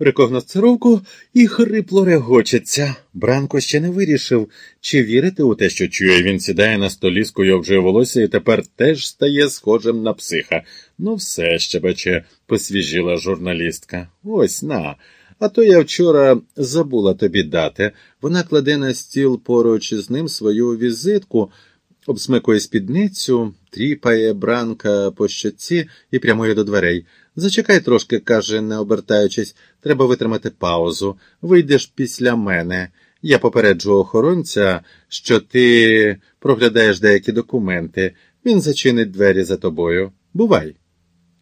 рекогносцировку і хрипло регочеться. Бранко ще не вирішив, чи вірити у те, що чує. Він сідає на столі, скуйовджує волосся і тепер теж стає схожим на психа. Ну, все щебече, посвіжіла журналістка. Ось на. А то я вчора забула тобі дати. Вона кладе на стіл поруч із ним свою візитку, обсмикує спідницю, тріпає бранка по щоці і прямує до дверей. Зачекай трошки, каже, не обертаючись, треба витримати паузу. Вийдеш після мене. Я попереджу охоронця, що ти проглядаєш деякі документи. Він зачинить двері за тобою. Бувай.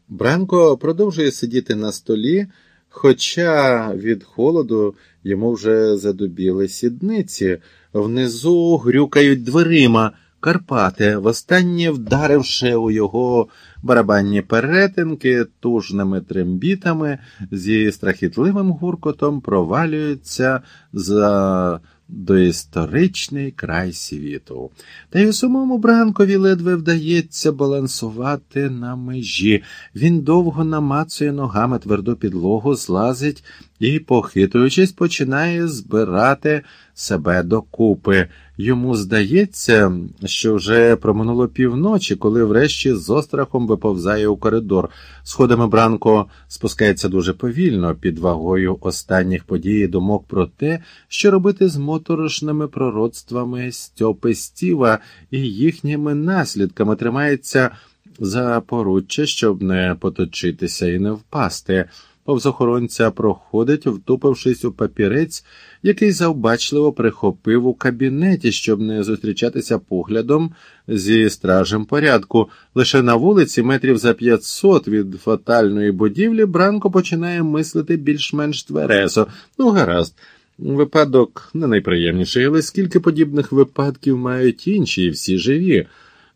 Бранко продовжує сидіти на столі, хоча від холоду йому вже задубіли сідниці, внизу грюкають дверима. Карпати, востаннє вдаривши у його барабанні перетинки тужними трембітами, зі страхітливим гуркотом провалюються за доісторичний край світу. Та й у самому Бранкові ледве вдається балансувати на межі. Він довго намацує ногами тверду підлогу, злазить і, похитуючись, починає збирати себе докупи. Йому здається, що вже проминуло півночі, коли врешті з острахом виповзає у коридор. Сходами Бранко спускається дуже повільно під вагою останніх подій думок про те, що робити з моторошними пророцтвами Стьопи Стіва і їхніми наслідками тримається за поруччя, щоб не поточитися і не впасти. Повз охоронця проходить, втупившись у папірець, який завбачливо прихопив у кабінеті, щоб не зустрічатися поглядом зі стражем порядку. Лише на вулиці, метрів за 500 від фатальної будівлі, Бранко починає мислити більш-менш тверезо. Ну, гаразд. Випадок не найприємніший, але скільки подібних випадків мають інші, і всі живі.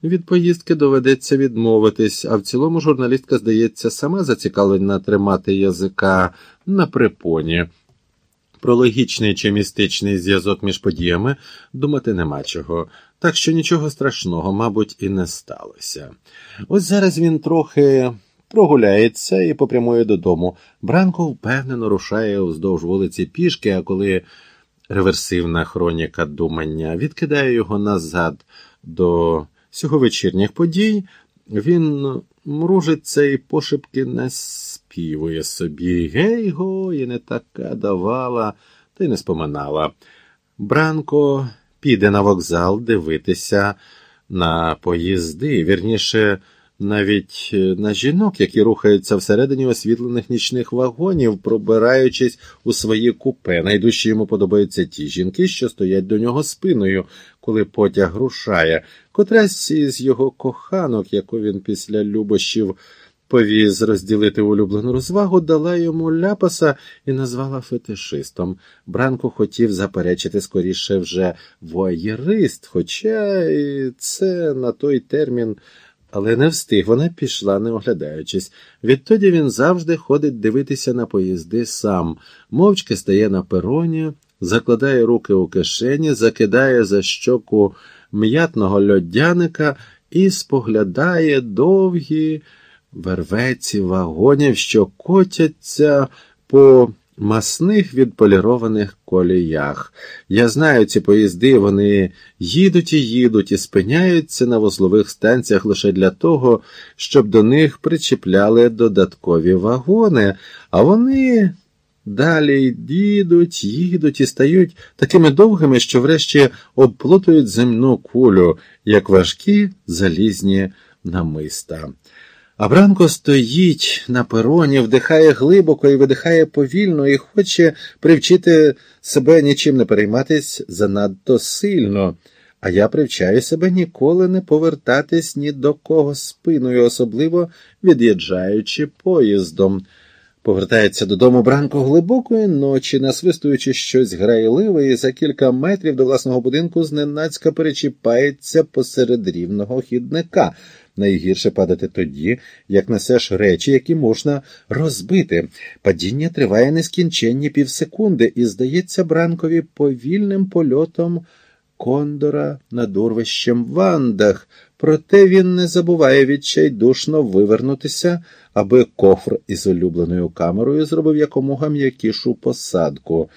Від поїздки доведеться відмовитись, а в цілому журналістка, здається, сама зацікавлена тримати язика на припоні. Про логічний чи містичний зв'язок між подіями думати нема чого, так що нічого страшного, мабуть, і не сталося. Ось зараз він трохи прогуляється і попрямує додому. Бранко впевнено рушає вздовж вулиці пішки, а коли реверсивна хроніка думання відкидає його назад до сьоговечірніх подій, він мружиться і пошепки наспівує собі гей го, і не така давала, та й не споминала. Бранко піде на вокзал дивитися на поїзди, вірніше, навіть на жінок, які рухаються всередині освітлених нічних вагонів, пробираючись у свої купе. Найдужче йому подобаються ті жінки, що стоять до нього спиною, коли потяг рушає, котрась із його коханок, яку він після любощів повіз розділити улюблену розвагу, дала йому ляпаса і назвала фетишистом. Бранко хотів заперечити скоріше вже воєрист, хоча і це на той термін. Але не встиг, вона пішла, не оглядаючись. Відтоді він завжди ходить дивитися на поїзди сам, мовчки стає на пероні, закладає руки у кишені, закидає за щоку м'ятного льодяника і споглядає довгі вервеці вагонів, що котяться по масних відполірованих коліях. Я знаю ці поїзди, вони їдуть і їдуть і спиняються на вузлових станціях лише для того, щоб до них причіпляли додаткові вагони, а вони. Далі їдуть, їдуть і стають такими довгими, що врешті обплутують земну кулю, як важкі залізні намиста. Абранко стоїть на пероні, вдихає глибоко і видихає повільно і хоче привчити себе нічим не перейматись занадто сильно, а я привчаю себе ніколи не повертатись ні до кого спиною, особливо від'їжджаючи поїздом. Повертається додому бранко глибокої ночі, насвистуючи щось грайливе, і за кілька метрів до власного будинку зненацька перечіпається посеред рівного хідника. Найгірше падати тоді, як несеш речі, які можна розбити. Падіння триває нескінченні півсекунди, і здається бранкові повільним польотом кондора над урвищем вандах Проте він не забуває відчайдушно вивернутися, аби кофр із улюбленою камерою зробив якомога м'якішу посадку.